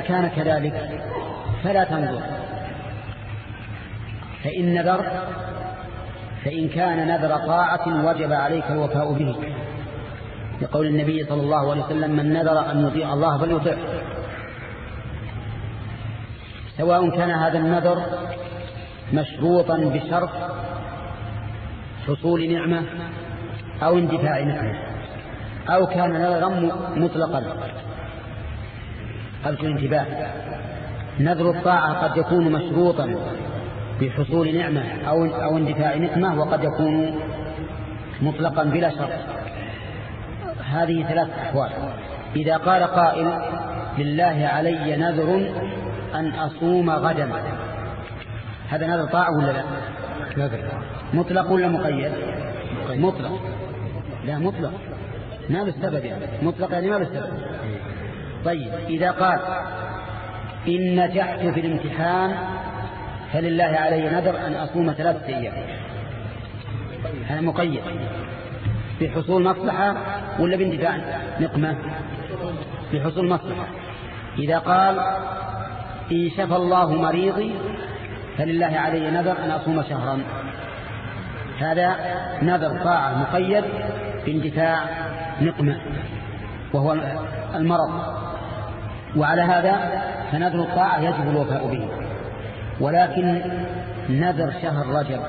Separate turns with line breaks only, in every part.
كان كذلك؟ فلا تنظر. فإن نذر فإن كان نذر طاعة وجب عليك الوفاء به. لقول النبي صلى الله عليه وسلم من نذر أن يطيع الله فليطيع. سواء كان هذا النذر مشروطا بشرط حصول نعمة أو اندفاع نعمة أو كان نذرا مطلقا. قلت الانتباه. نذر الطاعة قد يكون مشروطا بحصول نعمة أو, أو اندفاع نقمة وقد يكون مطلقا بلا شرط. هذه ثلاث أحوال. إذا قال قائل لله علي نذر أن أصوم غدا. هذا نذر طاعة ولا لا؟ نذر. مطلق ولا مقيد؟ مطلق. لا مطلق. ما بالسبب يعني. مطلق يعني ما بالسبب طيب إذا قال إن نجحت في الامتحان فلله علي نذر أن أصوم ثلاثة أيام. هذا مقيد. بحصول مصلحة ولا باندفاع؟ نقمة. بحصول مصلحة. إذا قال إن شفى الله مريضي فلله علي نذر أن أصوم شهرا. هذا نذر طاعة مقيد باندفاع نقمة. وهو المرض. وعلى هذا فنذر الطاعة يجب الوفاء به. ولكن نذر شهر رجب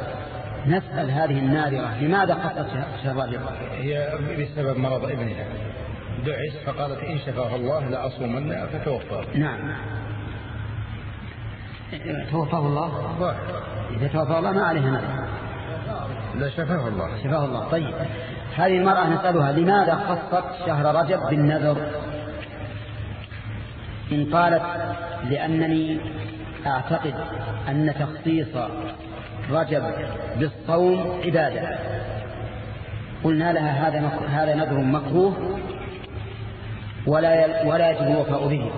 نسأل هذه الناذرة لماذا خصت شهر رجب؟
هي بسبب مرض ابنها. دعس فقالت إن شفاه الله لأصومن فتوفى.
نعم. توفاه الله؟ إذا توفاه الله ما عليها نذر.
لا شفاه الله.
شفاه الله. طيب. هذه المرأة نسألها لماذا خصت شهر رجب بالنذر؟ إن قالت لأنني أعتقد أن تخصيص رجب بالصوم عبادة. قلنا لها هذا هذا نذر مكروه ولا ولا يجب الوفاء به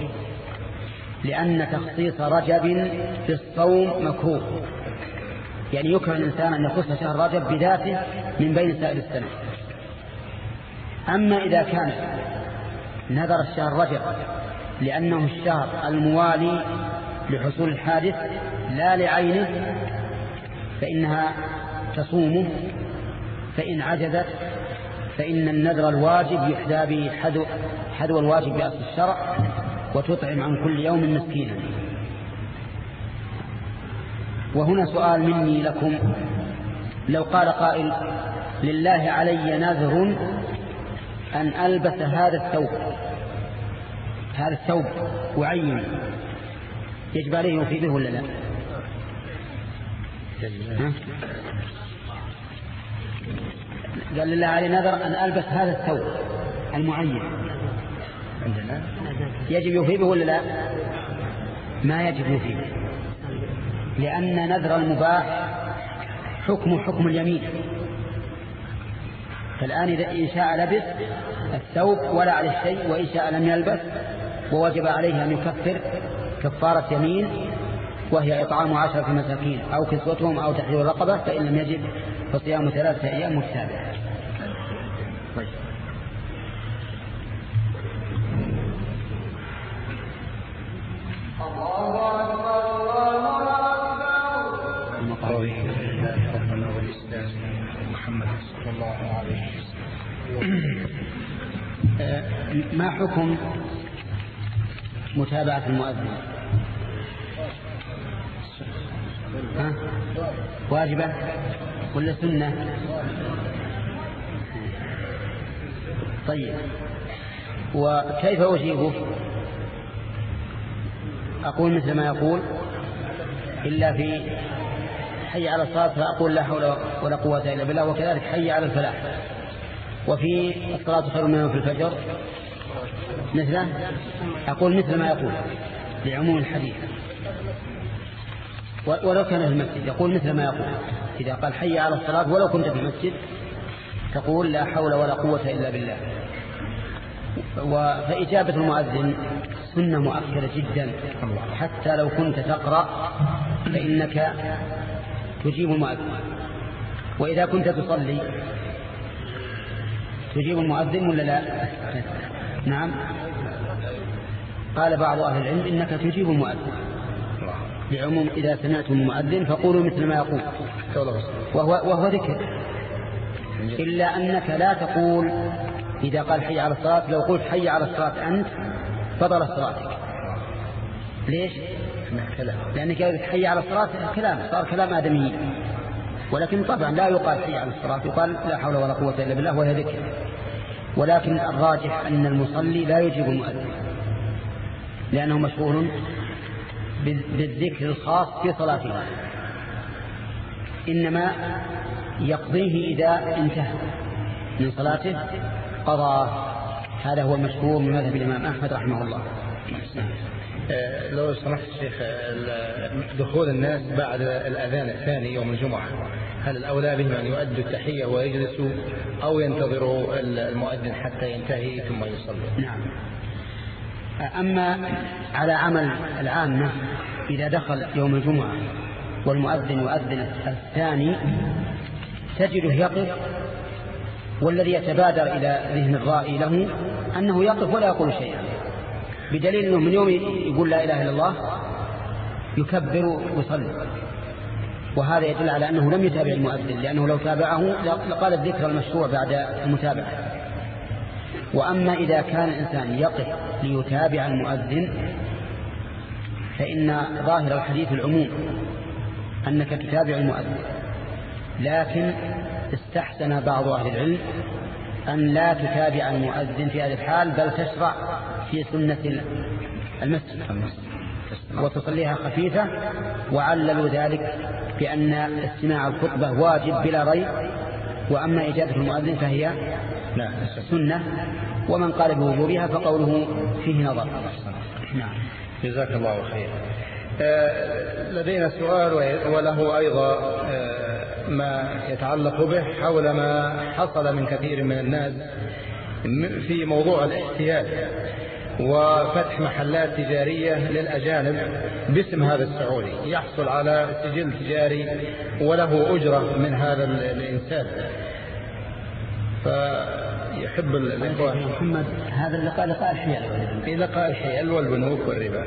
لأن تخصيص رجب بالصوم مكروه. يعني يكره الإنسان أن يخص شهر رجب بذاته من بين سائر السنة. أما إذا كان نذر الشهر رجب لأنه الشهر الموالي لحصول الحادث لا لعينه فإنها تصومه فإن عجزت فإن النذر الواجب يحدى به حذو, حذو الواجب بأصل الشرع وتطعم عن كل يوم مسكينا. وهنا سؤال مني لكم لو قال قائل لله علي نذر أن ألبس هذا الثوب هذا الثوب وعين يجب عليه يوفي به ولا لا؟ قال لله علي نذر أن ألبس هذا الثوب المعين. يجب يوفي به ولا لا؟ ما يجب يوفي به لأن نذر المباح حكم حكم اليمين. فالآن إذا إن شاء لبس الثوب ولا عليه شيء وإن شاء لم يلبس ووجب عليه أن يكفر كفارة يمين وهي إطعام عشرة مساكين أو كسوتهم أو تحرير رقبة فإن لم يجد فصيام ثلاثة أيام متتابعة طيب. الله أكبر ما حكم متابعة المؤذن؟ واجبة ولا سنة؟ طيب. وكيف أجيبه أقول مثل ما يقول إلا في حي على الصلاة فأقول لا حول ولا قوة إلا بالله وكذلك حي على الفلاح. وفي الصلاة خير منه في الفجر. مثله أقول مثل ما يقول لعموم الحديث. ولو كان في المسجد يقول مثل ما يقول. إذا قال حي على الصلاة ولو كنت في المسجد تقول لا حول ولا قوة إلا بالله. فإجابة المؤذن سنة مؤكدة جدا. حتى لو كنت تقرأ فإنك تجيب المؤذن. وإذا كنت تصلي تجيب المؤذن ولا لا؟ نعم. قال بعض أهل العلم إنك تجيب المؤذن بعموم إذا سمعتم المؤذن فقولوا مثل ما يقول. وهو, وهو ذكر. إلا أنك لا تقول إذا قال حي على الصلاة لو قلت حي على الصلاة أنت فضل صلاتك. ليش؟ لأنك حي على الصلاة كلام صار كلام آدمي. ولكن طبعا لا يقال حي على الصلاة يقال لا حول ولا قوة إلا بالله وهي ذكر. ولكن الراجح أن المصلي لا يجيب المؤذن لأنه مشغول بالذكر الخاص في صلاته إنما يقضيه إذا انتهى من صلاته قضى هذا هو المشهور من مذهب الإمام أحمد رحمه الله.
آه، لو سمحت الشيخ دخول الناس بعد الأذان الثاني يوم الجمعة هل الأولى بهم أن يؤدوا التحية ويجلسوا أو ينتظروا المؤذن حتى ينتهي ثم يصلي؟
نعم. أما على عمل العامة إذا دخل يوم الجمعة والمؤذن يؤذن الثاني تجده يقف والذي يتبادر إلى ذهن الرائي له أنه يقف ولا يقول شيئا. بدليل أنه من يوم يقول لا إله إلا الله يكبر ويصلي. وهذا يدل على أنه لم يتابع المؤذن لأنه لو تابعه لقال الذكر المشروع بعد المتابعة. وأما إذا كان الإنسان يقف ليتابع المؤذن فإن ظاهر الحديث العموم أنك تتابع المؤذن. لكن استحسن بعض أهل العلم أن لا تتابع المؤذن في هذه الحال بل تشرع في سنة المسجد. وتصليها خفيفة وعللوا ذلك بأن استماع الخطبة واجب بلا ريب وأما إجابة المؤذن فهي سنة ومن قال بوجوبها فقوله فيه نظر.
نعم. جزاك الله خير. آه، لدينا سؤال وله أيضا آه، ما يتعلق به حول ما حصل من كثير من الناس في موضوع الاحتيال. وفتح محلات تجارية للأجانب باسم هذا السعودي. يحصل على سجل تجاري وله أجرة من هذا الإنسان. فيحب الإخوة
محمد هذا اللقاء لقاء الحيل
لقاء الحيل والبنوك والربا.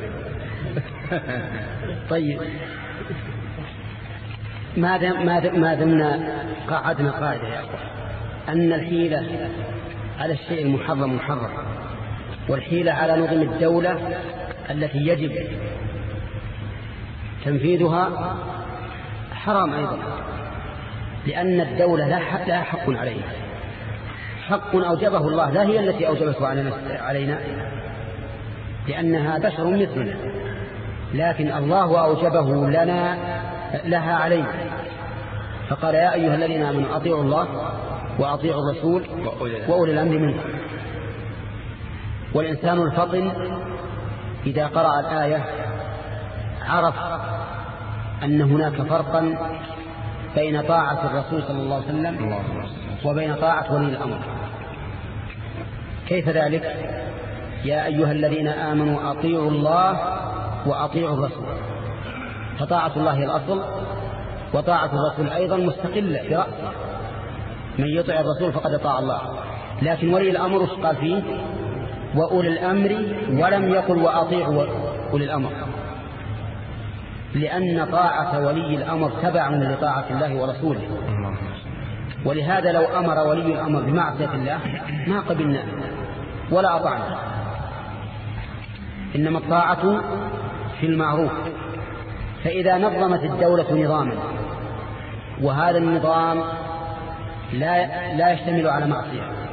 طيب. ما دم ما دمنا قعدنا قاعدة يا أخوة أن الحيلة على الشيء المحرم محرم. والحيلة على نظم الدولة التي يجب تنفيذها حرام أيضا لأن الدولة لا حق, لا حق عليها. حق أوجبه الله لا هي التي أوجبته علينا لأنها بشر مثلنا. لكن الله أوجبه لنا لها علينا. فقال يا أيها الذين آمنوا أطيعوا الله وأطيعوا الرسول وأولي الأمر منكم. والإنسان الفطن إذا قرأ الآية عرف أن هناك فرقا بين طاعة الرسول صلى الله عليه وسلم وبين طاعة ولي الأمر. كيف ذلك؟ يا أيها الذين آمنوا أطيعوا الله وأطيعوا الرسول. فطاعة الله الأصل وطاعة الرسول أيضا مستقلة في رأسه. من يطع الرسول فقد طاع الله. لكن ولي الأمر قال فيه؟ وأولي الأمر ولم يقل وأطيعوا أولي الأمر. لأن طاعة ولي الأمر تبع لطاعة الله ورسوله. ولهذا لو أمر ولي الأمر بمعصية الله ما قبلنا ولا أطعنا. إنما الطاعة في المعروف. فإذا نظمت الدولة نظاما وهذا النظام لا لا يشتمل على معصية.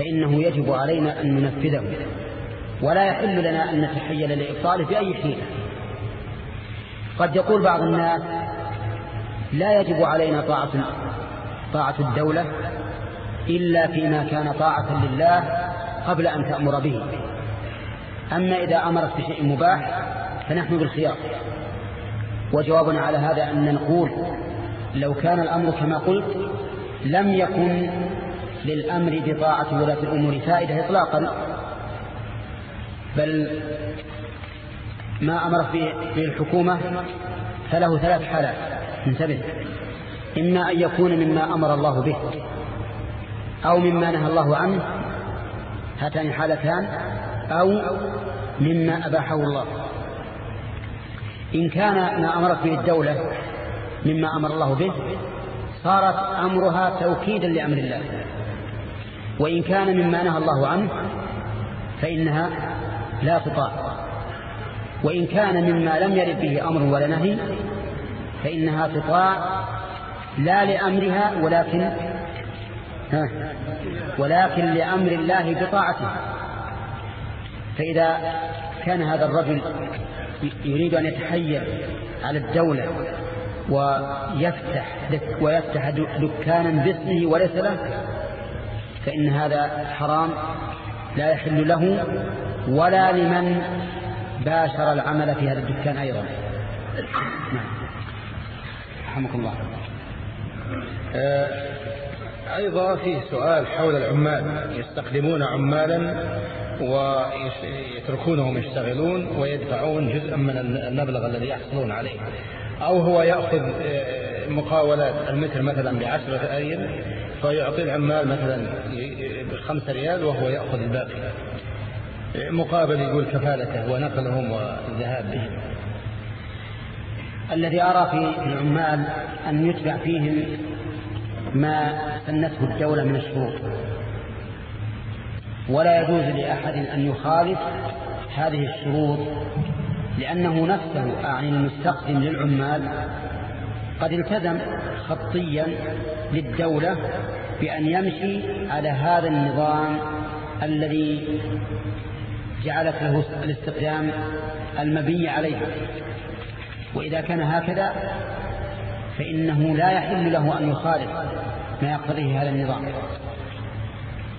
فإنه يجب علينا أن ننفذه. ولا يحل لنا أن نتحيل لإبطاله بأي حيلة قد يقول بعض الناس لا يجب علينا طاعة طاعة الدولة إلا فيما كان طاعة لله قبل أن تأمر به. أما إذا أمرت بشيء مباح فنحن بالخيار. وجوابنا على هذا أن نقول لو كان الأمر كما قلت لم يكن للأمر بطاعة ولاة الأمور فائدة إطلاقا. بل ما أمر به الحكومة فله ثلاث حالات. انتبه. إما أن يكون مما أمر الله به أو مما نهى الله عنه هاتان حالتان أو مما أباحه الله. إن كان ما أمرت به الدولة مما أمر الله به صارت أمرها توكيدا لأمر الله. وإن كان مما نهى الله عنه فإنها لا تطاع وإن كان مما لم يرد به أمر ولا نهي فإنها تطاع لا لأمرها ولكن ها ولكن لأمر الله بطاعته. فإذا كان هذا الرجل يريد أن يتحير على الدولة ويفتح ويفتح دكانا باسمه وليس له فإن هذا حرام لا يحل له ولا لمن باشر العمل في هذا الدكان أيضا. نعم. رحمك الله.
آه، أيضا في سؤال حول العمال. يستخدمون عمالا ويتركونهم يشتغلون ويدفعون جزءا من المبلغ الذي يحصلون عليه. أو هو يأخذ آه، مقاولات المتر مثلا بعشرة أيام فيعطي العمال مثلا بخمسة ريال وهو يأخذ الباقي. مقابل يقول كفالته ونقلهم والذهاب بهم
الذي أرى في العمال أن يتبع فيهم ما سنته الدولة من الشروط. ولا يجوز لأحد أن يخالف هذه الشروط لأنه نفسه أعني المستخدم للعمال قد التزم خطيا للدولة بأن يمشي على هذا النظام الذي جعلت له الاستخدام المبني عليها. وإذا كان هكذا فإنه لا يحل له أن يخالف ما يقتضيه هذا النظام.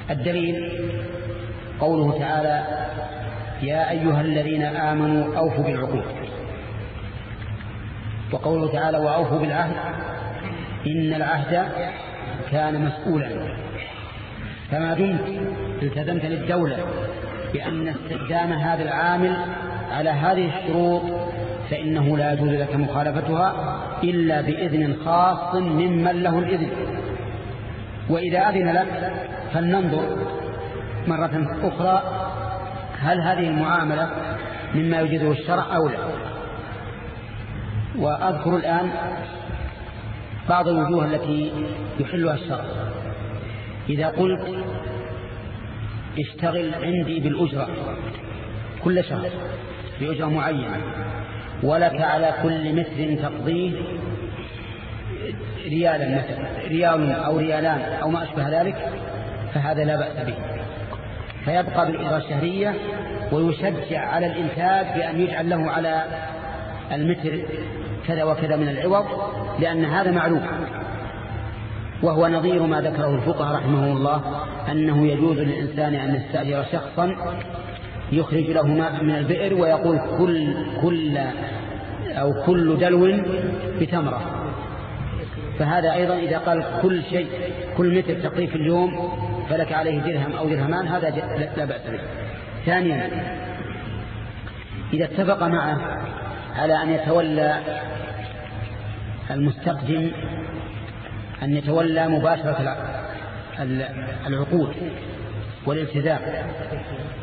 الدليل قوله تعالى يا أيها الذين آمنوا أوفوا بالعقود. وقوله تعالى وأوفوا بالعهد إن العهد كان مسؤولا. فما دمت التزمت للدولة بأن استخدام هذا العامل على هذه الشروط فإنه لا يجوز لك مخالفتها إلا بإذن خاص ممن له الإذن. وإذا أذن لك فلننظر مرة أخرى هل هذه المعاملة مما يجيزه الشرع أو لا. وأذكر الآن بعض الوجوه التي يحلها الشرع. إذا قلت اشتغل عندي بالأجرة كل شهر بأجرة معينة ولك على كل متر تقضيه ريالا مثلا ريال أو ريالان أو ما أشبه ذلك فهذا لا بأس به. فيبقى بالإجرة الشهرية ويشجع على الإنتاج بأن يجعل له على المتر كذا وكذا من العوض لأن هذا معلوم وهو نظير ما ذكره الفقهاء رحمه الله أنه يجوز للإنسان أن يستأجر شخصا يخرج له ماء من البئر ويقول كل كل أو كل دلو بتمرة. فهذا أيضا إذا قال كل شيء كل متر تقريب في اليوم فلك عليه درهم أو درهمان هذا لا بأس به. ثانيا إذا اتفق معه على أن يتولى المستقدم أن يتولى مباشرة العقود والالتزام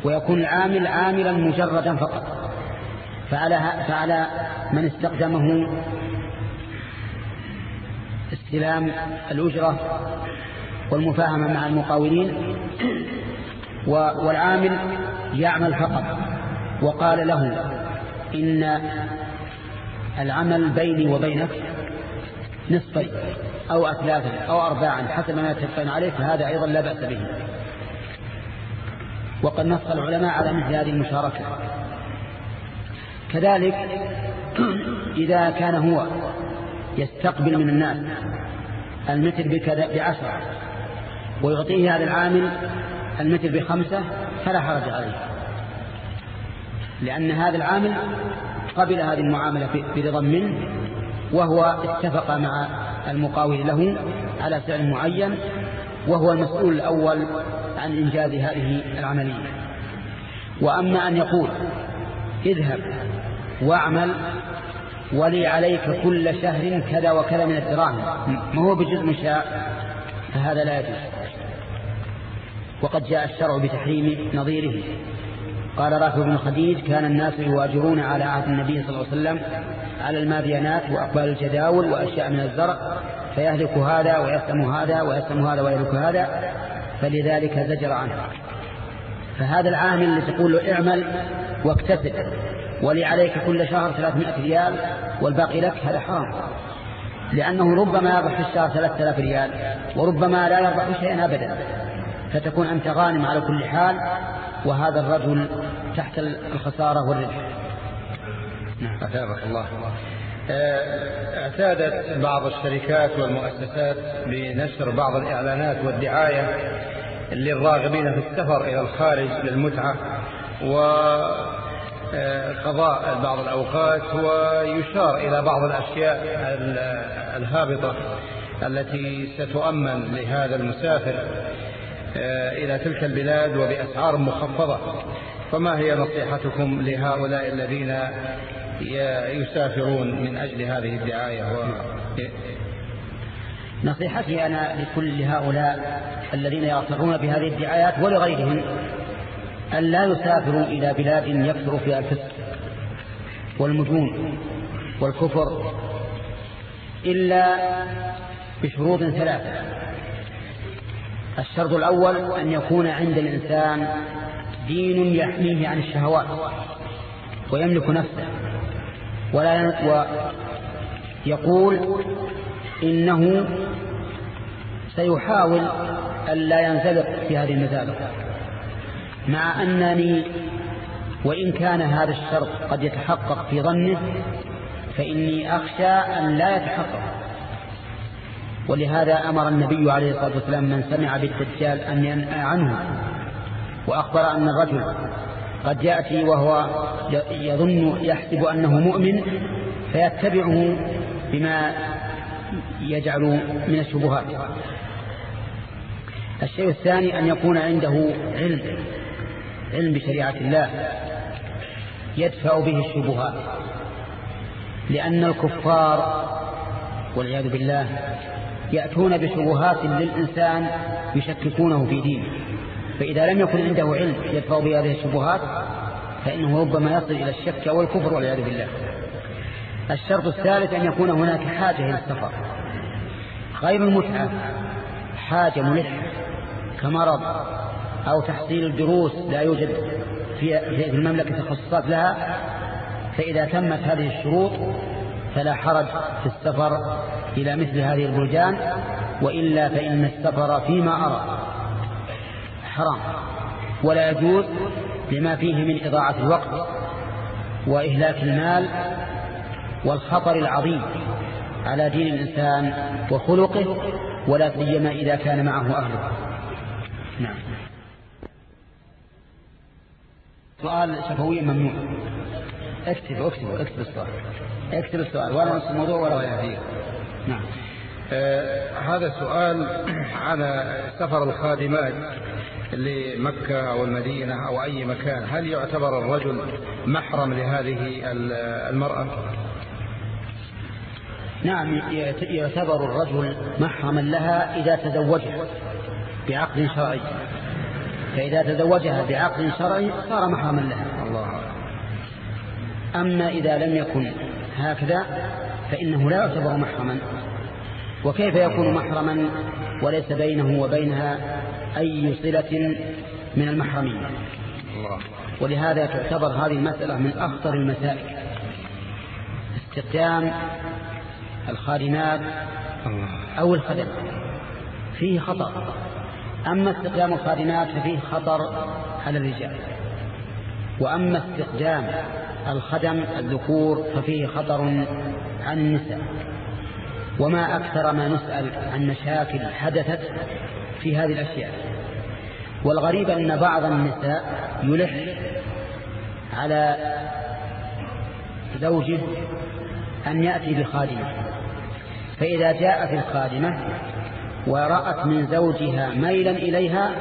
ويكون العامل عاملا مجردا فقط. فعلى, فعلى من استخدمه استلام الأجرة والمفاهمة مع المقاولين والعامل يعمل فقط. وقال له إن العمل بيني وبينك نصفين أو أثلاثا أو أرباعا حسب ما يتفقون عليه فهذا أيضا لا بأس به. وقد نص العلماء على مثل هذه المشاركة. كذلك إذا كان هو يستقبل من الناس المتر بعشرة ويعطيه هذا العامل المتر بخمسة فلا حرج عليه. لأن هذا العامل قبل هذه المعاملة برضا منه وهو اتفق مع المقاول له على سعر معين وهو المسؤول الأول عن إنجاز هذه العملية. وأما أن يقول اذهب واعمل ولي عليك كل شهر كذا وكذا من الدراهم ما هو بجزء مشاء فهذا لا يجوز. وقد جاء الشرع بتحريم نظيره. قال رافع بن خديج كان الناس يواجرون على عهد النبي صلى الله عليه وسلم على الماديانات وأقبال الجداول وأشياء من الزرع فيهلك هذا ويسلم هذا ويسلم هذا ويهلك هذا فلذلك زجر عنه. فهذا العامل اللي تقول له اعمل واكتسب ولي عليك كل شهر 300 ريال والباقي لك هذا حرام. لأنه ربما يربح في الشهر 3000 ريال وربما لا يربح شيئا أبدا فتكون أنت غانم على كل حال وهذا الرجل تحت الخسارة والربح.
نعم. أثابك الله. آه، اعتادت بعض الشركات والمؤسسات بنشر بعض الإعلانات والدعاية للراغبين في السفر إلى الخارج للمتعة وقضاء بعض الأوقات ويشار إلى بعض الأشياء الهابطة التي ستؤمن لهذا المسافر. إلى تلك البلاد وبأسعار مخفضة. فما هي نصيحتكم لهؤلاء الذين يسافرون من أجل هذه الدعاية؟ و...
نصيحتي أنا لكل هؤلاء الذين يرتعون بهذه الدعايات ولغيرهم أن لا يسافروا إلى بلاد يكثر فيها الفسق والمجون والكفر إلا بشروط ثلاثة. الشرط الأول أن يكون عند الإنسان دين يحميه عن الشهوات ويملك نفسه. ولا ويقول إنه سيحاول أن لا ينزلق في هذه المزالق مع أنني وإن كان هذا الشرط قد يتحقق في ظنه فإني أخشى أن لا يتحقق. ولهذا أمر النبي عليه الصلاة والسلام من سمع بالدجال أن ينأى عنه. وأخبر أن الرجل قد يأتي وهو يظن يحسب أنه مؤمن فيتبعه بما يجعل من الشبهات. الشيء الثاني أن يكون عنده علم علم بشريعة الله يدفع به الشبهات. لأن الكفار والعياذ بالله يأتون بشبهات للإنسان يشككونه في دينه. فإذا لم يكن عنده علم يدفع بهذه الشبهات فإنه ربما يصل إلى الشك والكفر والعياذ بالله. الشرط الثالث أن يكون هناك حاجة إلى السفر. غير المتعة حاجة ملحة كمرض أو تحصيل الدروس لا يوجد في المملكة تخصصات لها فإذا تمت هذه الشروط فلا حرج في السفر إلى مثل هذه البلدان وإلا فإن السفر فيما أرى حرام ولا يجوز لما فيه من إضاعة الوقت وإهلاك المال والخطر العظيم على دين الإنسان وخلقه ولا سيما إذا كان معه أهله. نعم. سؤال شفوي ممنوع. اكتب اكتب اكتب السؤال. اكتب السؤال. ولا نص الموضوع ولا يهديه
نعم. آه هذا سؤال على سفر الخادمات لمكة أو المدينة أو أي مكان. هل يعتبر الرجل محرم لهذه المرأة؟
نعم يعتبر الرجل محرما لها إذا تزوجها بعقد شرعي. فإذا تزوجها بعقد شرعي صار محرما لها. أما إذا لم يكن هكذا فإنه لا يعتبر محرما. وكيف يكون محرما؟ وليس بينه وبينها أي صلة من المحرمين. ولهذا تعتبر هذه المسألة من أخطر المسائل. استخدام الخادمات أو الخدم. فيه خطر أما استخدام الخادمات ففيه خطر على الرجال. وأما استخدام الخدم الذكور ففيه خطر عن النساء. وما أكثر ما نسأل عن مشاكل حدثت في هذه الأشياء. والغريب أن بعض النساء يلح على زوجه أن يأتي بخادمة. فإذا جاءت الخادمة ورأت من زوجها ميلا إليها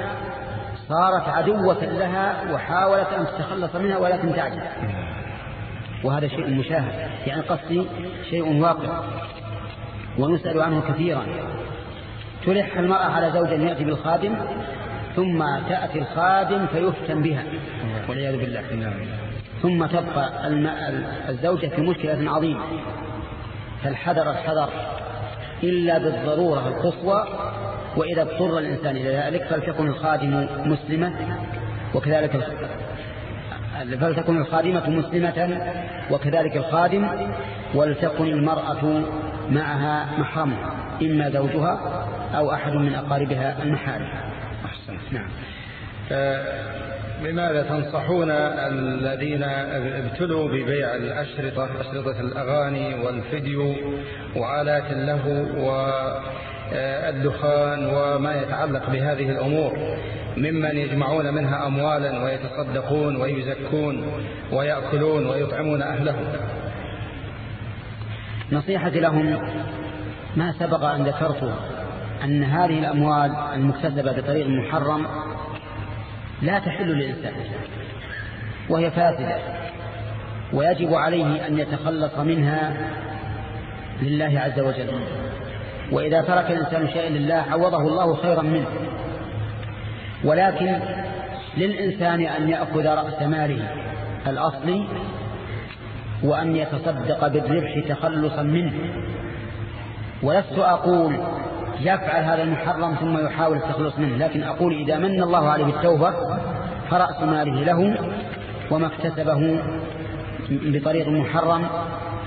صارت عدوة لها وحاولت أن تتخلص منها ولكن تعجز وهذا شيء مشاهد. يعني قصدي شيء واقع. ونسأل عنه كثيرا. تلح المرأة على زوج يأتي بالخادم ثم تأتي الخادم فيفتن بها. والعياذ بالله. ثم تبقى الزوجة في مشكلة عظيمة. فالحذر الحذر إلا بالضرورة القصوى وإذا اضطر الإنسان إلى ذلك فلتكن الخادم مسلمة وكذلك فلتكن الخادمة مسلمة وكذلك الخادم ولتكن المرأة معها محرمها إما زوجها أو أحد من أقاربها المحارم.
أحسن نعم. لماذا تنصحون الذين ابتلوا ببيع الأشرطة أشرطة الأغاني والفيديو وآلات اللهو والدخان وما يتعلق بهذه الأمور؟ ممن يجمعون منها أموالا ويتصدقون ويزكون ويأكلون ويطعمون أهلهم.
نصيحتي لهم ما سبق أن ذكرته أن هذه الأموال المكتسبة بطريق محرم لا تحل للإنسان وهي فاسدة ويجب عليه أن يتخلص منها لله عز وجل. وإذا ترك الإنسان شيئا لله عوضه الله خيرا منه. ولكن للإنسان أن يأخذ رأس ماله الأصلي وأن يتصدق بالربح تخلصا منه. ولست أقول يفعل هذا المحرم ثم يحاول التخلص منه لكن أقول إذا من الله عليه بالتوبة فرأس ماله له وما اكتسبه بطريق محرم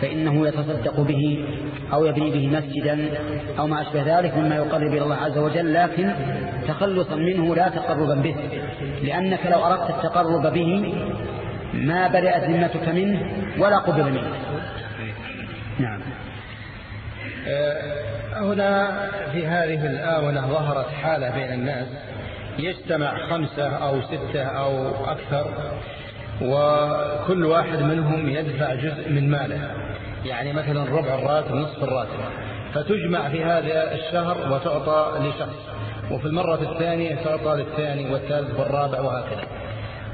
فإنه يتصدق به أو يبني به مسجدا أو ما أشبه ذلك مما يقرب إلى الله عز وجل لكن تخلصا منه لا تقربا به لأنك لو أردت التقرب به ما برئت ذمتك منه ولا قبل منه.
نعم. آه، هنا في هذه الآونة ظهرت حالة بين الناس يجتمع خمسة أو ستة أو أكثر وكل واحد منهم يدفع جزء من ماله يعني مثلا ربع الراتب نصف الراتب. فتجمع في هذا الشهر وتعطى لشخص وفي المرة الثانية تعطى للثاني والثالث والرابع وهكذا.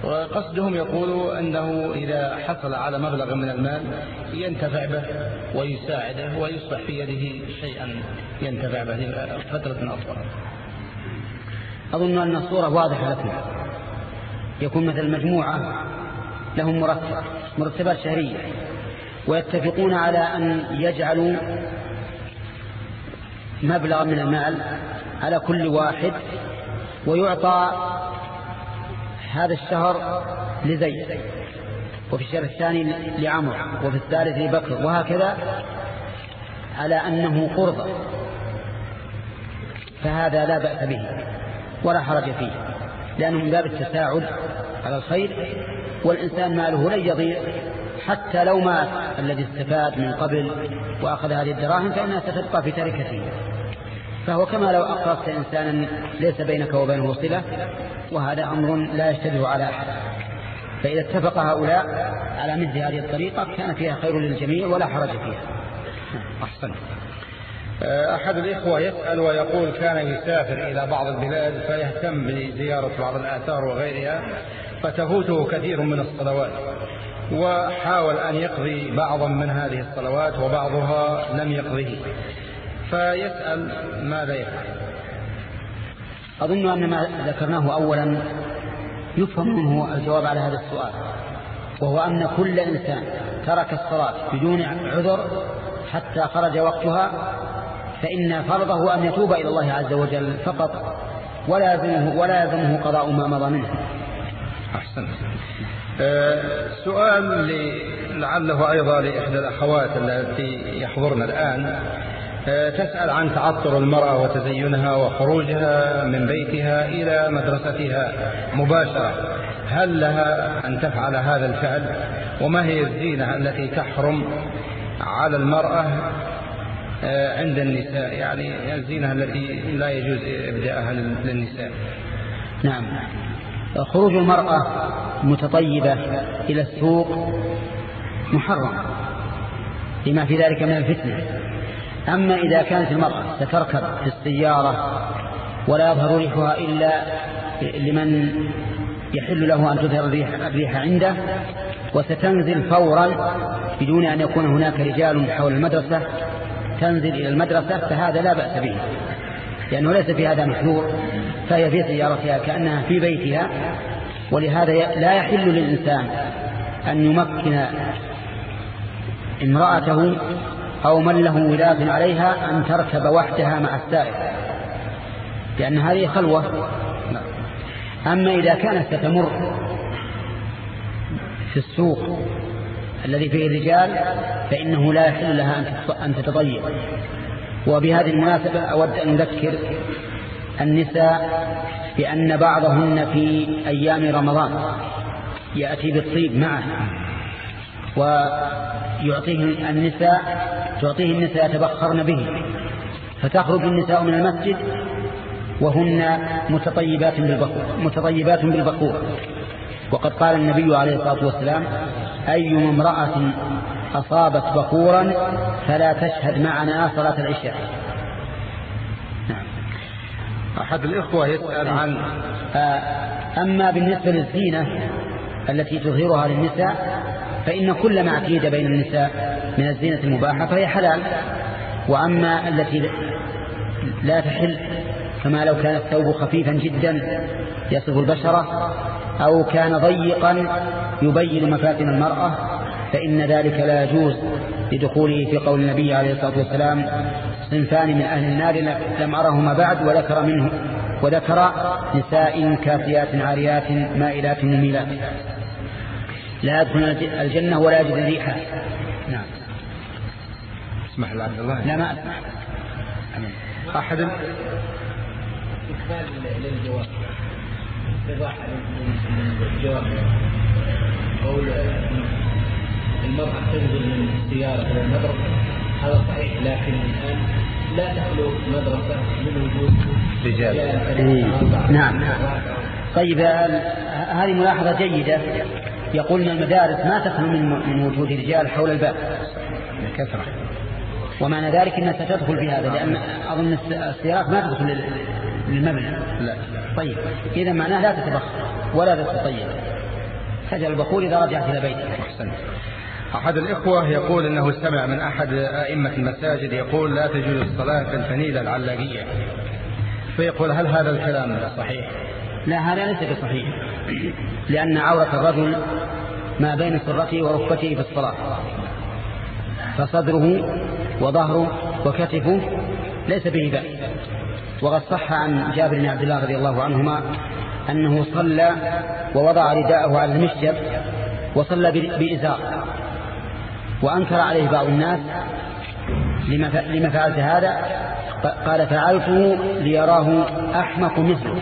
وقصدهم يقولوا أنه إذا حصل على مبلغ من المال ينتفع به ويساعده ويصبح في يده شيئا ينتفع به فترة أطول.
أظن أن الصورة واضحة لكم. يكون مثل مجموعة لهم مرتب مرتبات شهرية ويتفقون على أن يجعلوا مبلغ من المال على كل واحد ويعطى هذا الشهر لزيد وفي الشهر الثاني لعمر وفي الثالث لبكر وهكذا على أنه قرض فهذا لا بأس به ولا حرج فيه لأنه من باب التساعد على الخير والإنسان ماله لن يضيع حتى لو مات الذي استفاد من قبل وأخذ هذه الدراهم فإنها ستبقى في تركته. فهو كما لو أقرضت إنسانا ليس بينك وبينه صلة وهذا أمر لا يشتبه على أحد. فإذا اتفق هؤلاء على مثل هذه الطريقة كان فيها خير للجميع ولا حرج فيها.
أحسن. أحد الإخوة يسأل ويقول كان يسافر إلى بعض البلاد فيهتم بزيارة بعض الآثار وغيرها فتفوته كثير من الصلوات وحاول أن يقضي بعضا من هذه الصلوات وبعضها لم يقضه. فيسأل ماذا يفعل.
أظن أن ما ذكرناه أولا يفهم منه الجواب على هذا السؤال وهو أن كل إنسان ترك الصلاة بدون عذر حتى خرج وقتها فإن فرضه أن يتوب إلى الله عز وجل فقط ولا يلزمه, ولا يلزمه قضاء ما مضى منه.
أحسن. أه سؤال لعله أيضا لإحدى الأخوات التي يحضرن الآن. تسأل عن تعطر المرأة وتزينها وخروجها من بيتها إلى مدرستها مباشرة. هل لها أن تفعل هذا الفعل؟ وما هي الزينة التي تحرم على المرأة أه عند النساء؟ يعني الزينة التي لا يجوز إبداءها للنساء.
نعم. خروج المرأة متطيبة إلى السوق محرم لما في ذلك من الفتنة. أما إذا كانت المرأة ستركب في السيارة ولا يظهر ريحها إلا لمن يحل له أن تظهر الريح عنده وستنزل فورا بدون أن يكون هناك رجال حول المدرسة تنزل إلى المدرسة فهذا لا بأس به. لأنه ليس في هذا محذور فهي في سيارتها كأنها في بيتها ولهذا لا يحل للإنسان أن يمكن امرأته أو من له ولاة عليها أن تركب وحدها مع السائق لأن هذه خلوة. أما إذا كانت ستمر في السوق الذي فيه الرجال فإنه لا يحل لها أن تتضيق وبهذه المناسبة أود أن أذكر النساء بأن بعضهن في أيام رمضان يأتي بالطيب معه ويعطيه النساء تعطيه النساء يتبخرن به فتخرج النساء من المسجد وهن متطيبات بالبخور متطيبات بالبخور. وقد قال النبي عليه الصلاة والسلام أي امرأة أصابت بخورا فلا تشهد معنا صلاة العشاء.
نعم. أحد الإخوة يسأل عن
آه، أما بالنسبة للزينة التي تظهرها للنساء فإن كل ما اعتيد بين النساء من الزينة المباحة فهي حلال. وأما التي لا تحل كما لو كان الثوب خفيفا جدا يصف البشرة أو كان ضيقا يبين مفاتن المرأة فإن ذلك لا يجوز لدخوله في قول النبي عليه الصلاة والسلام صنفان من أهل النار لم أرهما بعد وذكر منه وذكر نساء كافيات عاريات مائلات مميلات. لا يدخل الجنة ولا يجد ريحها نعم.
اسمح لله عبد الله.
لا ما أسمح.
أحد؟
للجواب. إيضاح للجواب. قول المرأة تنزل من السيارة إلى المدرسة هذا صحيح لكن الآن لا تخلو مدرسة من وجود
رجال.
إيه. نعم. طيب هذه ملاحظة جيدة. يقول إن المدارس ما تخلو من من وجود رجال حول الباب.
كثرة
ومعنى ذلك إنها ستدخل في هذا لأن أظن السيارات ما تدخل للمبنى.
لا.
طيب إذا معناه لا تتبخر ولا تتطيب. سجل البخور إذا رجعت إلى بيتك.
أحسنت. أحد الإخوة يقول أنه سمع من أحد أئمة المساجد يقول لا تجوز الصلاة في الفنيلة العلاقية فيقول هل هذا الكلام صحيح؟
لا هذا ليس بصحيح. لأن عورة الرجل ما بين سرته وركبته في الصلاة. فصدره وظهره وكتفه ليس به بأس. وقد صح عن جابر بن عبد الله رضي الله عنهما أنه صلى ووضع رداءه على المشجب وصلى بإزار. وأنكر عليه بعض الناس لما فعلت هذا قال فعلته ليراه أحمق مثله.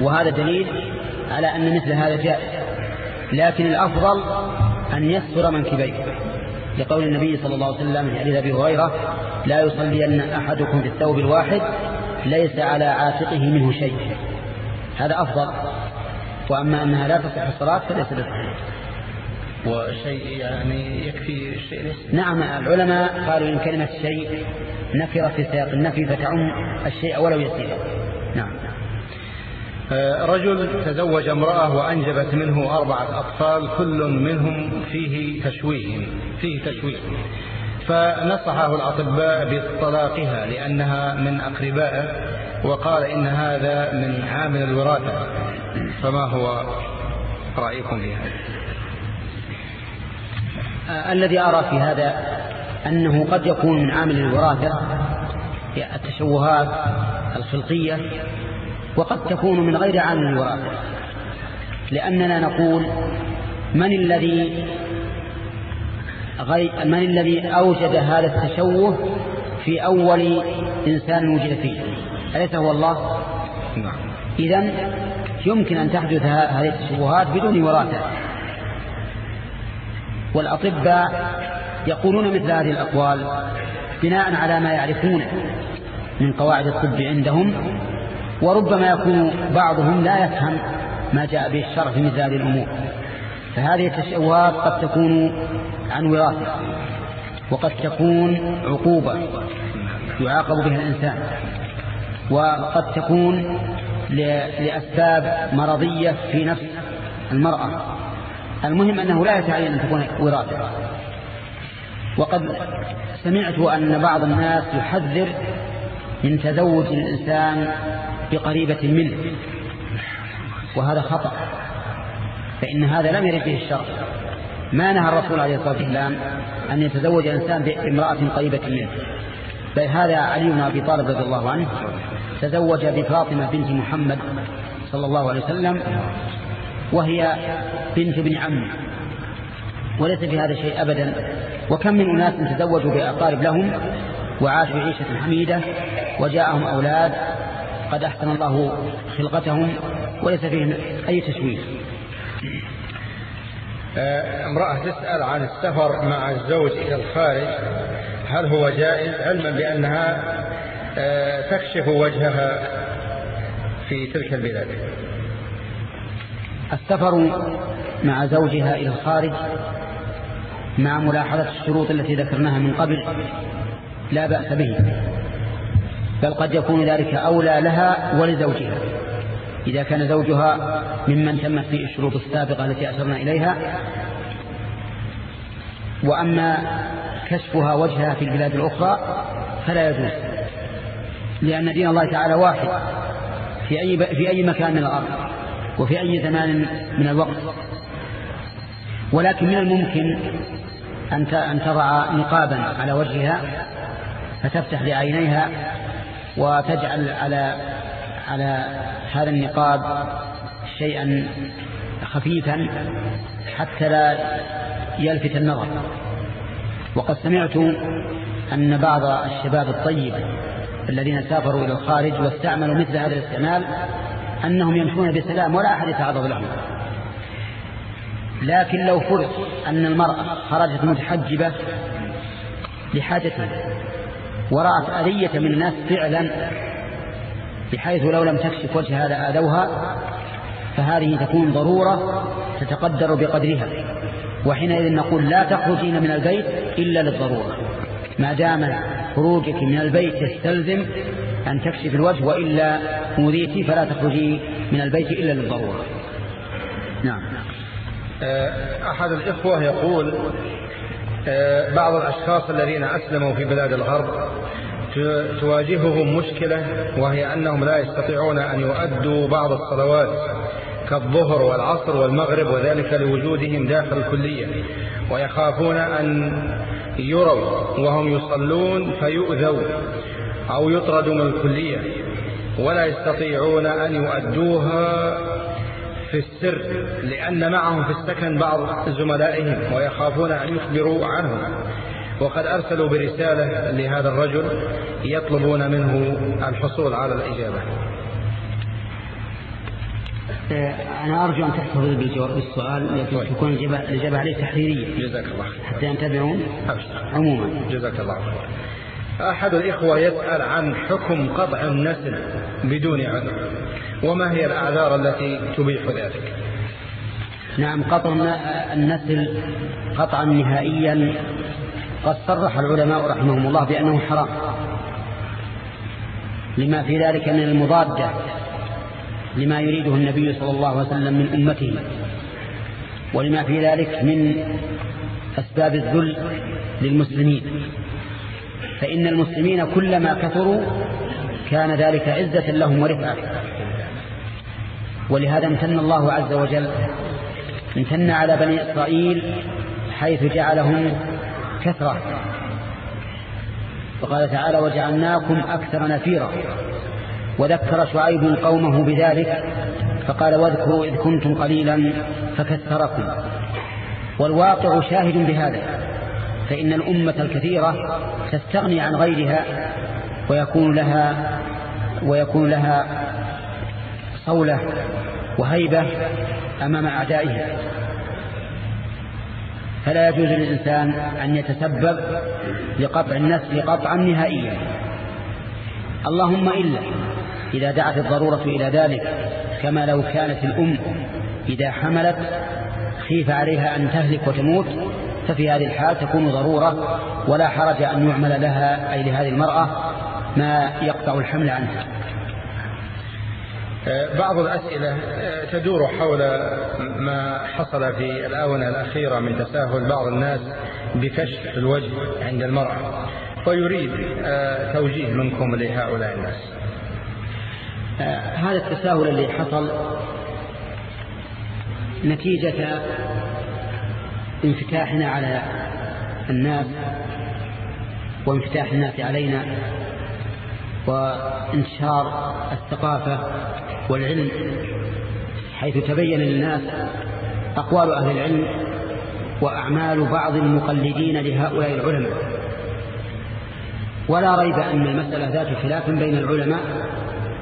وهذا دليل على أن مثل هذا جائز. لكن الأفضل أن يستر منكبيه. لقول النبي صلى الله عليه وسلم في حديث أبي هريرة لا يصلين أحدكم في الثوب الواحد ليس على عاتقه منه شيء. هذا أفضل. وأما أنها لا تصح الصلاة فليس بصحيح
وشيء يعني يكفي الشيء
نعم العلماء قالوا إن كلمة شيء نكرة في سياق النفي فتعم الشيء ولو يسير نعم.
رجل تزوج امرأة وأنجبت منه أربعة أطفال كل منهم فيه تشويه فيه تشويه. فنصحه الأطباء بطلاقها لأنها من أقربائه وقال إن هذا من عامل الوراثة. فما هو رأيكم في هذا؟
آه، الذي أرى في هذا أنه قد يكون من عامل الوراثة التشوهات الخلقية وقد تكون من غير عامل الوراثة لأننا نقول من الذي غي... من الذي أوجد هذا التشوه في أول إنسان وجد فيه؟ أليس هو الله؟
نعم.
إذن يمكن أن تحدث هذه التشوهات بدون وراثة. والأطباء يقولون مثل هذه الأقوال بناء على ما يعرفون من قواعد الطب عندهم وربما يكون بعضهم لا يفهم ما جاء به الشرع في مثل هذه الأمور. فهذه التشوهات قد تكون عن وراثة وقد تكون عقوبة يعاقب بها الإنسان وقد تكون لأسباب مرضية في نفس المرأة. المهم أنه لا يتعين أن تكون وراثة. وقد سمعت أن بعض الناس يحذر من تزوج الإنسان بقريبة منه. وهذا خطأ. فإن هذا لم يرد به الشرع. ما نهى الرسول عليه الصلاة والسلام أن يتزوج الإنسان بامرأة قريبة منه. بل هذا علي بن أبي طالب رضي الله عنه تزوج بفاطمة بنت محمد صلى الله عليه وسلم وهي بنت ابن عمه وليس في هذا شيء أبدا. وكم من أناس تزوجوا بأقارب لهم وعاشوا عيشة حميدة وجاءهم أولاد قد أحسن الله خلقتهم وليس فيه أي تشويه
آه، امرأة تسأل عن السفر مع الزوج إلى الخارج هل هو جائز؟ علما بأنها آه، تكشف وجهها في تلك البلاد.
السفر مع زوجها إلى الخارج مع ملاحظة الشروط التي ذكرناها من قبل لا بأس به. بل قد يكون ذلك أولى لها ولزوجها. إذا كان زوجها ممن تمت فيه الشروط السابقة التي أشرنا إليها وأما كشفها وجهها في البلاد الأخرى فلا يجوز لأن دين الله تعالى واحد في أي, في أي مكان من الأرض وفي أي زمان من الوقت. ولكن من الممكن أن تضع نقابا على وجهها فتفتح لعينيها وتجعل على على هذا النقاب شيئا خفيفا حتى لا يلفت النظر. وقد سمعت أن بعض الشباب الطيب الذين سافروا إلى الخارج واستعملوا مثل هذا الاستعمال أنهم يمشون بسلام ولا أحد يتعرض لهم. لكن لو فرض أن المرأة خرجت متحجبة لحاجتها ورأت أذية من الناس فعلا بحيث لو لم تكشف وجه هذا آذوها فهذه تكون ضرورة تتقدر بقدرها. وحينئذ نقول لا تخرجين من البيت إلا للضرورة. ما دام خروجك من البيت يستلزم أن تكشف الوجه وإلا أوذيتي فلا تخرجي من البيت إلا للضرورة. نعم.
أحد الإخوة يقول بعض الأشخاص الذين أسلموا في بلاد الغرب تواجههم مشكلة وهي أنهم لا يستطيعون أن يؤدوا بعض الصلوات كالظهر والعصر والمغرب وذلك لوجودهم داخل الكلية ويخافون أن يروا وهم يصلون فيؤذوا أو يطردوا من الكلية ولا يستطيعون أن يؤدوها في السر لأن معهم في السكن بعض زملائهم ويخافون أن يخبروا عنهم. وقد أرسلوا برسالة لهذا الرجل يطلبون منه الحصول على الإجابة.
أنا أرجو أن تحتفظ بالجواب بالسؤال لكن تكون الإجابة عليه تحريرية
جزاك الله
حتى ينتبهون؟ عموما.
جزاك الله أحد الإخوة يسأل عن حكم قطع النسل بدون عذر. وما هي الأعذار التي تبيح ذلك؟
نعم قطع النسل قطعا نهائيا قد صرح العلماء رحمهم الله بأنه حرام. لما في ذلك من المضادة لما يريده النبي صلى الله عليه وسلم من أمته ولما في ذلك من أسباب الذل للمسلمين. فإن المسلمين كلما كثروا كان ذلك عزة لهم ورفعة. ولهذا امتن الله عز وجل امتن على بني إسرائيل حيث جعلهم كثرة. وقال تعالى وجعلناكم أكثر نفيرا. وذكر شعيب قومه بذلك فقال واذكروا إذ كنتم قليلا فكثركم. والواقع شاهد بهذا فإن الأمة الكثيرة تستغني عن غيرها ويكون لها ويكون لها صولة وهيبة أمام أعدائها فلا يجوز للإنسان أن يتسبب لقطع النسل قطعا نهائيا. اللهم إلا إذا دعت الضرورة إلى ذلك كما لو كانت الأم إذا حملت خيف عليها أن تهلك وتموت ففي هذه الحال تكون ضرورة ولا حرج أن يعمل لها أي لهذه المرأة ما يقطع الحمل عنها.
بعض الأسئلة آه، تدور حول ما حصل في الآونة الأخيرة من تساهل بعض الناس بكشف الوجه عند المرأة. ويريد آه، توجيه منكم لهؤلاء الناس.
آه هذا التساهل اللي حصل نتيجة انفتاحنا على الناس وانفتاح الناس علينا. وانتشار الثقافة والعلم حيث تبين للناس أقوال أهل العلم وأعمال بعض المقلدين لهؤلاء العلماء. ولا ريب أن المسألة ذات خلاف بين العلماء.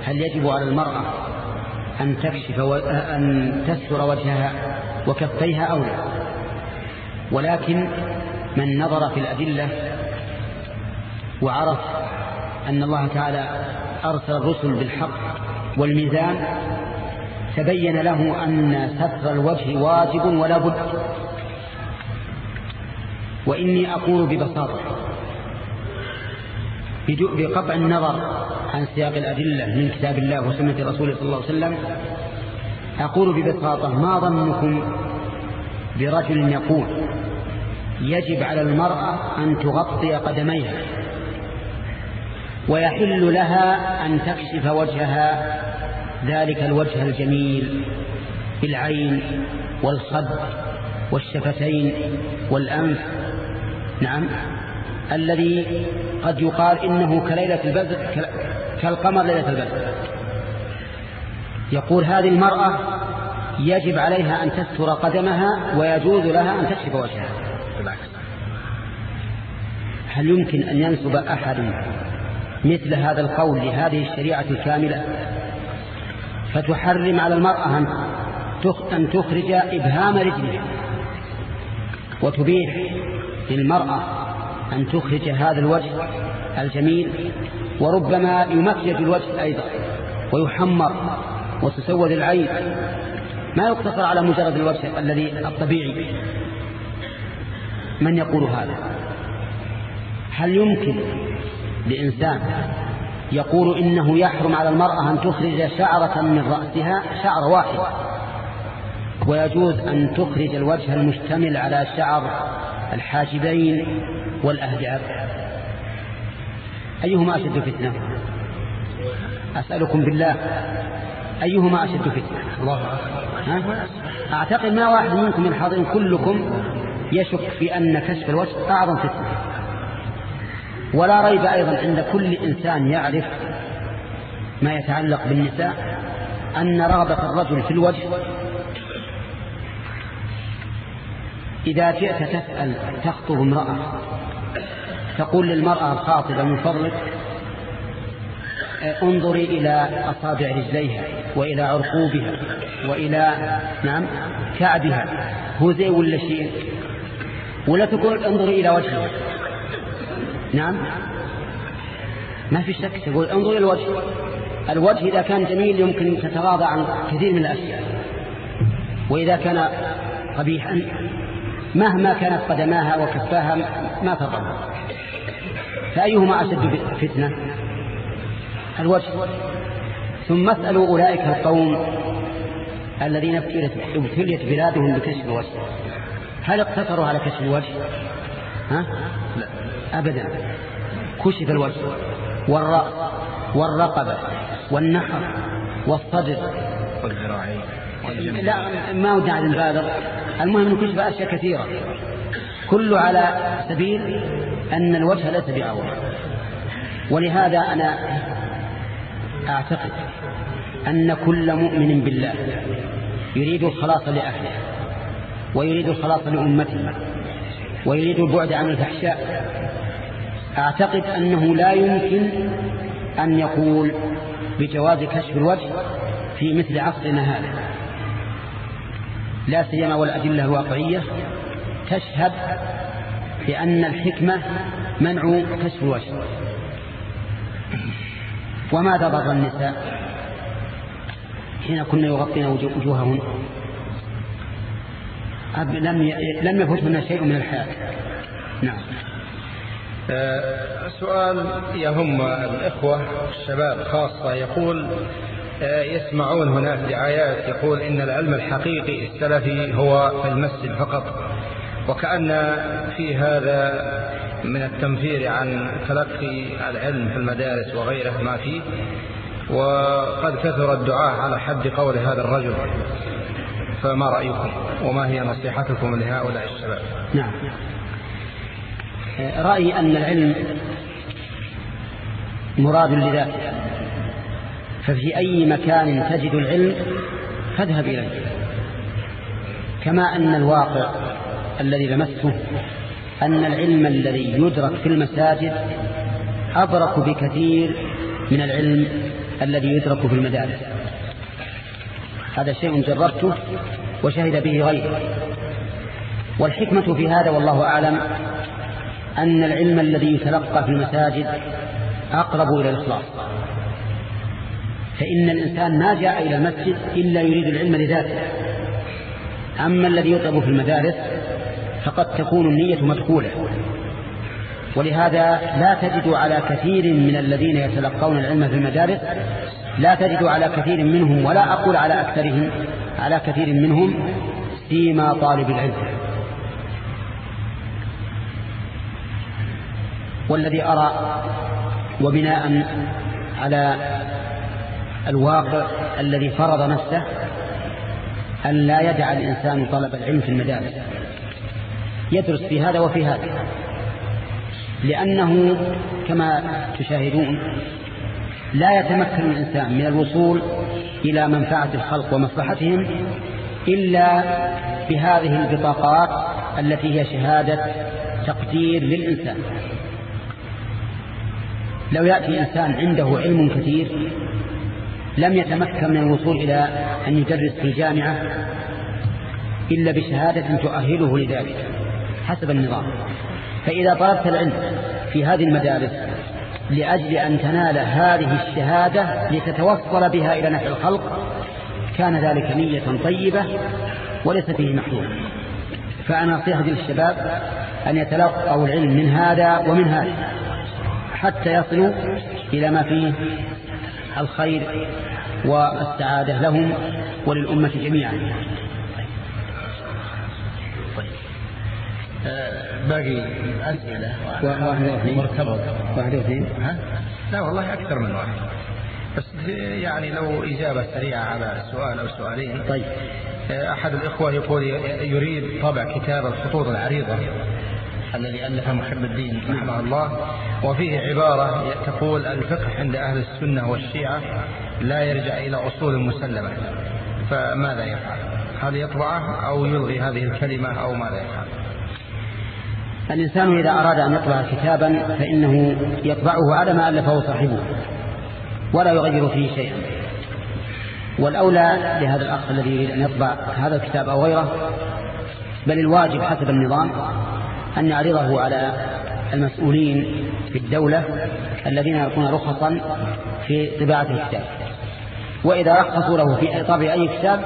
هل يجب على المرأة أن تكشف و... أن تستر وجهها وكفيها أو لا؟ ولكن من نظر في الأدلة وعرف أن الله تعالى أرسل الرسل بالحق والميزان تبين له أن ستر الوجه واجب ولا بد. وإني أقول ببساطة بقطع النظر عن سياق الأدلة من كتاب الله وسنة رسوله صلى الله عليه وسلم أقول ببساطة ما ظنكم برجل يقول يجب على المرأة أن تغطي قدميها ويحل لها أن تكشف وجهها ذلك الوجه الجميل بالعين والخد والشفتين والأنف. نعم. الذي قد يقال إنه كليلة البدر كالقمر ليلة البدر. يقول هذه المرأة يجب عليها أن تستر قدمها ويجوز لها أن تكشف وجهها. هل يمكن أن ينسب أحد مثل هذا القول لهذه الشريعة الكاملة. فتحرم على المرأة أن تخرج إبهام رجلها. وتبيح للمرأة أن تخرج هذا الوجه الجميل وربما يمكج الوجه أيضا ويحمر وتسود العين. ما يقتصر على مجرد الوجه الذي الطبيعي من يقول هذا. هل يمكن لإنسان يقول إنه يحرم على المرأة أن تخرج شعرة من رأسها شعر واحد ويجوز أن تخرج الوجه المشتمل على شعر الحاجبين والأهجاب أيهما أشد فتنة؟ أسألكم بالله. أيهما أشد فتنة؟ الله أعتقد ما واحد منكم من الحاضرين كلكم يشك في أن كشف الوجه أعظم فتنة. ولا ريب أيضا عند كل إنسان يعرف ما يتعلق بالنساء أن رغبة الرجل في الوجه إذا جئت تسأل تخطب امرأة تقول للمرأة الخاطبة من فضلك انظري إلى أصابع رجليها وإلى عرقوبها وإلى نعم كعبها هو زي ولا شيء؟ ولا تقول انظري إلى وجهها. نعم. ما في شك. تقول انظر إلى الوجه. الوجه إذا كان جميل يمكن تتغاضى عن كثير من الأشياء. وإذا كان قبيحا مهما كانت قدماها وكفاها ما تضر. فأيهما أشد فتنة؟ الوجه. ثم اسألوا أولئك القوم الذين ابتليت بلادهم بكشف الوجه. هل اقتصروا على كشف الوجه؟ ها؟ لا. أبدا. كشف الوجه والرأس والرقبة والنحر والصدر. والذراعين لا ما ودع البالغ المهم أن كشف أشياء كثيرة. كل على سبيل أن الوجه ليس بأول. ولهذا أنا أعتقد أن كل مؤمن بالله يريد الخلاص لأهله ويريد الخلاص لأمته ويريد البعد عن الفحشاء أعتقد أنه لا يمكن أن يقول بجواز كشف الوجه في مثل عصرنا هذا. لا سيما والأدلة الواقعية تشهد بأن الحكمة منع كشف الوجه. وماذا ضر النساء؟ حين كنا يغطين وجوههن لم لم يفوتهن شيء من الحياة. نعم.
سؤال يهم الإخوة الشباب خاصة. يقول آه، يسمعون هناك دعايات يقول إن العلم الحقيقي السلفي هو في المسجد فقط وكأن في هذا من التنفير عن تلقي العلم في المدارس وغيره ما فيه وقد كثر الدعاء على حد قول هذا الرجل. فما رأيكم؟ وما هي نصيحتكم لهؤلاء الشباب؟
نعم. رأيي أن العلم مراد لذاته. ففي أي مكان تجد العلم فاذهب إليه. كما أن الواقع الذي لمسته أن العلم الذي يدرك في المساجد أبرك بكثير من العلم الذي يدرك في المدارس. هذا شيء جربته وشهد به غيره والحكمة في هذا والله أعلم أن العلم الذي يتلقى في المساجد أقرب إلى الإخلاص. فإن الإنسان ما جاء إلى المسجد إلا يريد العلم لذاته. أما الذي يطلب في المدارس فقد تكون النية مدخولة. ولهذا لا تجد على كثير من الذين يتلقون العلم في المدارس لا تجد على كثير منهم ولا أقول على أكثرهم على كثير منهم سيما طالب العلم. والذي أرى وبناء على الواقع الذي فرض نفسه أن لا يدع الإنسان طلب العلم في المدارس. يدرس في هذا وفي هذا. لأنه كما تشاهدون لا يتمكن الإنسان من الوصول إلى منفعة الخلق ومصلحتهم إلا بهذه البطاقات التي هي شهادة تقدير للإنسان. لو يأتي إنسان عنده علم كثير لم يتمكن من الوصول إلى أن يدرس في جامعة إلا بشهادة تؤهله لذلك حسب النظام. فإذا طلبت العلم في هذه المدارس لأجل أن تنال هذه الشهادة لتتوصل بها إلى نفع الخلق كان ذلك نية طيبة وليس فيه محظور فأنا نصيحتي للشباب أن يتلقوا العلم من هذا ومن هذا. حتى يصلوا إلى ما فيه الخير والسعادة لهم وللأمة جميعا.
باقي أسئلة
واحد واثنين واحد واثنين؟
لا والله أكثر من واحد. بس يعني لو إجابة سريعة على سؤال أو سؤالين.
طيب.
أحد الإخوة يقول يريد طبع كتاب الخطوط العريضة. الذي ألفه محب الدين. رحمه الله. وفيه عبارة تقول الفقه عند أهل السنة والشيعة لا يرجع إلى أصول مسلمة. فماذا يفعل؟ هل يطبعه أو يلغي هذه الكلمة أو ماذا يفعل؟
الإنسان إذا أراد أن يطبع كتابا فإنه يطبعه على ما ألفه صاحبه ولا يغير فيه شيئا. والأولى لهذا الأخ الذي يريد أن يطبع هذا الكتاب أو غيره بل الواجب حسب النظام أن يعرضه على المسؤولين في الدولة الذين يكون رخصا في طباعة الكتاب. وإذا رخصوا له في طبع أي كتاب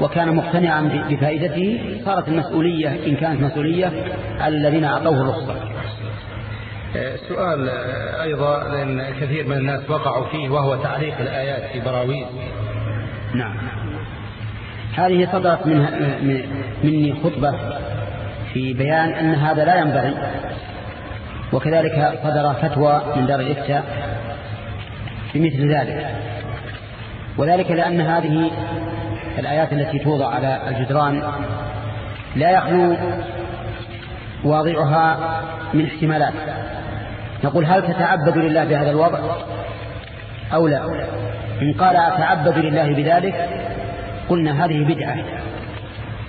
وكان مقتنعا بفائدته صارت المسؤولية إن كانت مسؤولية على الذين أعطوه الرخصة.
سؤال أيضا لأن كثير من الناس وقعوا فيه وهو تعليق الآيات في براويز.
نعم. هذه صدرت من مني خطبة في بيان أن هذا لا ينبغي. وكذلك صدر فتوى من دار الإفتاء بمثل ذلك. وذلك لأن هذه الآيات التي توضع على الجدران لا يخلو واضعها من احتمالات. نقول هل تتعبد لله بهذا الوضع؟ أو لا؟ إن قال أتعبد لله بذلك قلنا هذه بدعة.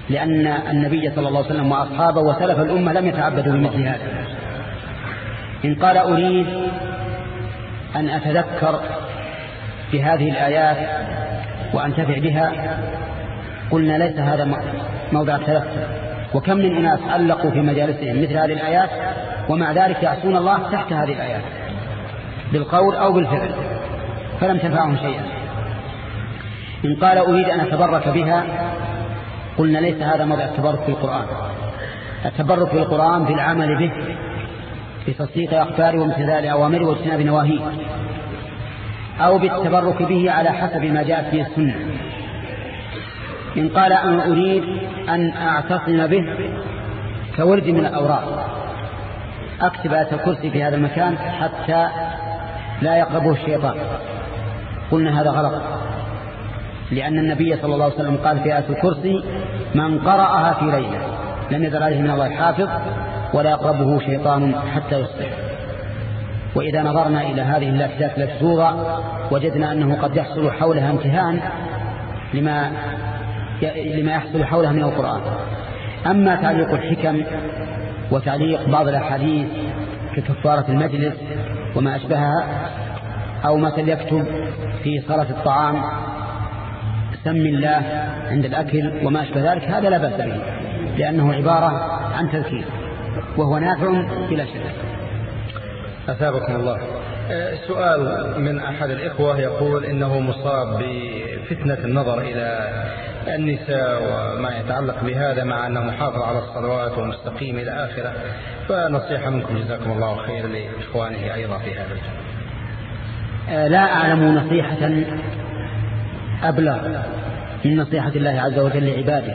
لأن النبي صلى الله عليه وسلم وأصحابه وسلف الأمة لم يتعبدوا بمثل هذا. إن قال أريد أن أتذكر بهذه الآيات وأنتفع بها قلنا ليس هذا موضع التذكر وكم من أناس علقوا في مجالسهم مثل هذه الآيات ومع ذلك يعصون الله تحت هذه الآيات بالقول أو بالفعل فلم تنفعهم شيئا. إن قال أريد أن أتبرك بها قلنا ليس هذا موضع التبرك في القرآن. التبرك في القرآن بالعمل به بتصديق أخباره وامتثال أوامره واجتناب نواهيه أو بالتبرك به على حسب ما جاءت به السنة. إن قال أنا أريد أن أعتصم به كورد من الأوراق. أكتب آية الكرسي في هذا المكان حتى لا يقربه الشيطان. قلنا هذا غلط. لأن النبي صلى الله عليه وسلم قال في آية الكرسي من قرأها في ليلة لم يزل عليه من الله حافظ ولا يقربه شيطان حتى يصبح. وإذا نظرنا إلى هذه اللافتات توضع وجدنا أنه قد يحصل حولها امتهان لما لما يحصل حولها من القرآن. أما تعليق الحكم وتعليق بعض الأحاديث ككفارة المجلس وما أشبهها أو مثل يكتب في صلاة الطعام سم الله عند الأكل وما أشبه ذلك هذا لا بأس به لأنه عبارة عن تذكير وهو نافع بلا شك.
أثابكم الله. آه، سؤال من أحد الإخوة يقول إنه مصاب بفتنة النظر إلى النساء وما يتعلق بهذا مع أنه محافظ على الصلوات ومستقيم إلى آخره. فنصيحة منكم جزاكم الله خير لإخوانه أيضا في هذا الجانب.
آه، لا أعلم نصيحة أبلغ من نصيحة الله عز وجل لعباده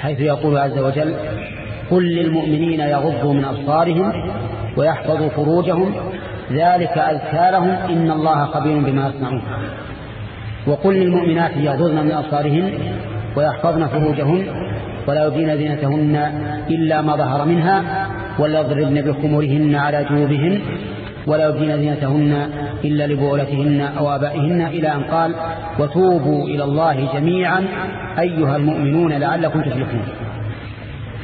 حيث يقول عز وجل قل للمؤمنين يغضوا من أبصارهم ويحفظوا فروجهم ذلك أذكى لهم إن الله خبير بما يصنعون. وقل للمؤمنات يغضضن من أبصارهن ويحفظن فروجهن ولا يبدين زينتهن إلا ما ظهر منها وليضربن بخمرهن على جنوبهن ولا يبدين زينتهن إلا لبؤلتهن أو آبائهن إلى أن قال وتوبوا إلى الله جميعا أيها المؤمنون لعلكم تفلحون.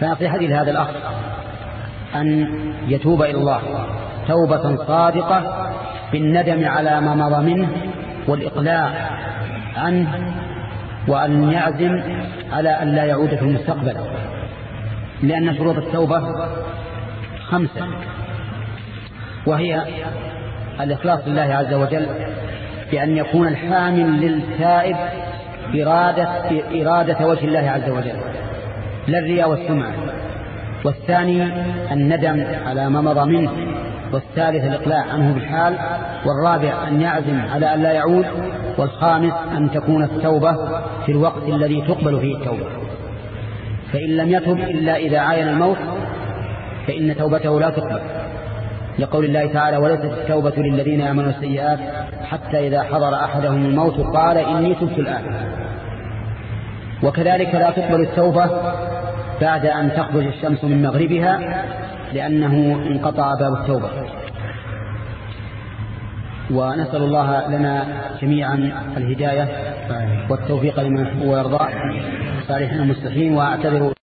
فنصيحتي لهذا الأخ أن يتوب إلى الله توبة صادقة بالندم على ما مضى منه والإقلاع عنه وأن يعزم على أن لا يعود في المستقبل. لأن شروط التوبة خمسة. وهي الإخلاص لله عز وجل بأن يكون الحامل للتائب إرادة, إرادة وجه الله عز وجل لا الرياء والسمعة. والثاني الندم على ما مضى منه والثالث الإقلاع عنه بالحال والرابع أن يعزم على أن لا يعود والخامس أن تكون التوبة في الوقت الذي تقبل فيه التوبة. فإن لم يتب إلا إذا عاين الموت فإن توبته لا تقبل. لقول الله تعالى وليست التوبة للذين يعملون السيئات حتى إذا حضر أحدهم الموت قال إني تبت الآن. وكذلك لا تقبل التوبة بعد أن تخرج الشمس من مغربها لأنه انقطع باب التوبة. ونسأل الله لنا جميعا الهداية والتوفيق لما يحب ويرضى. صالحين المستحيين وأعتذر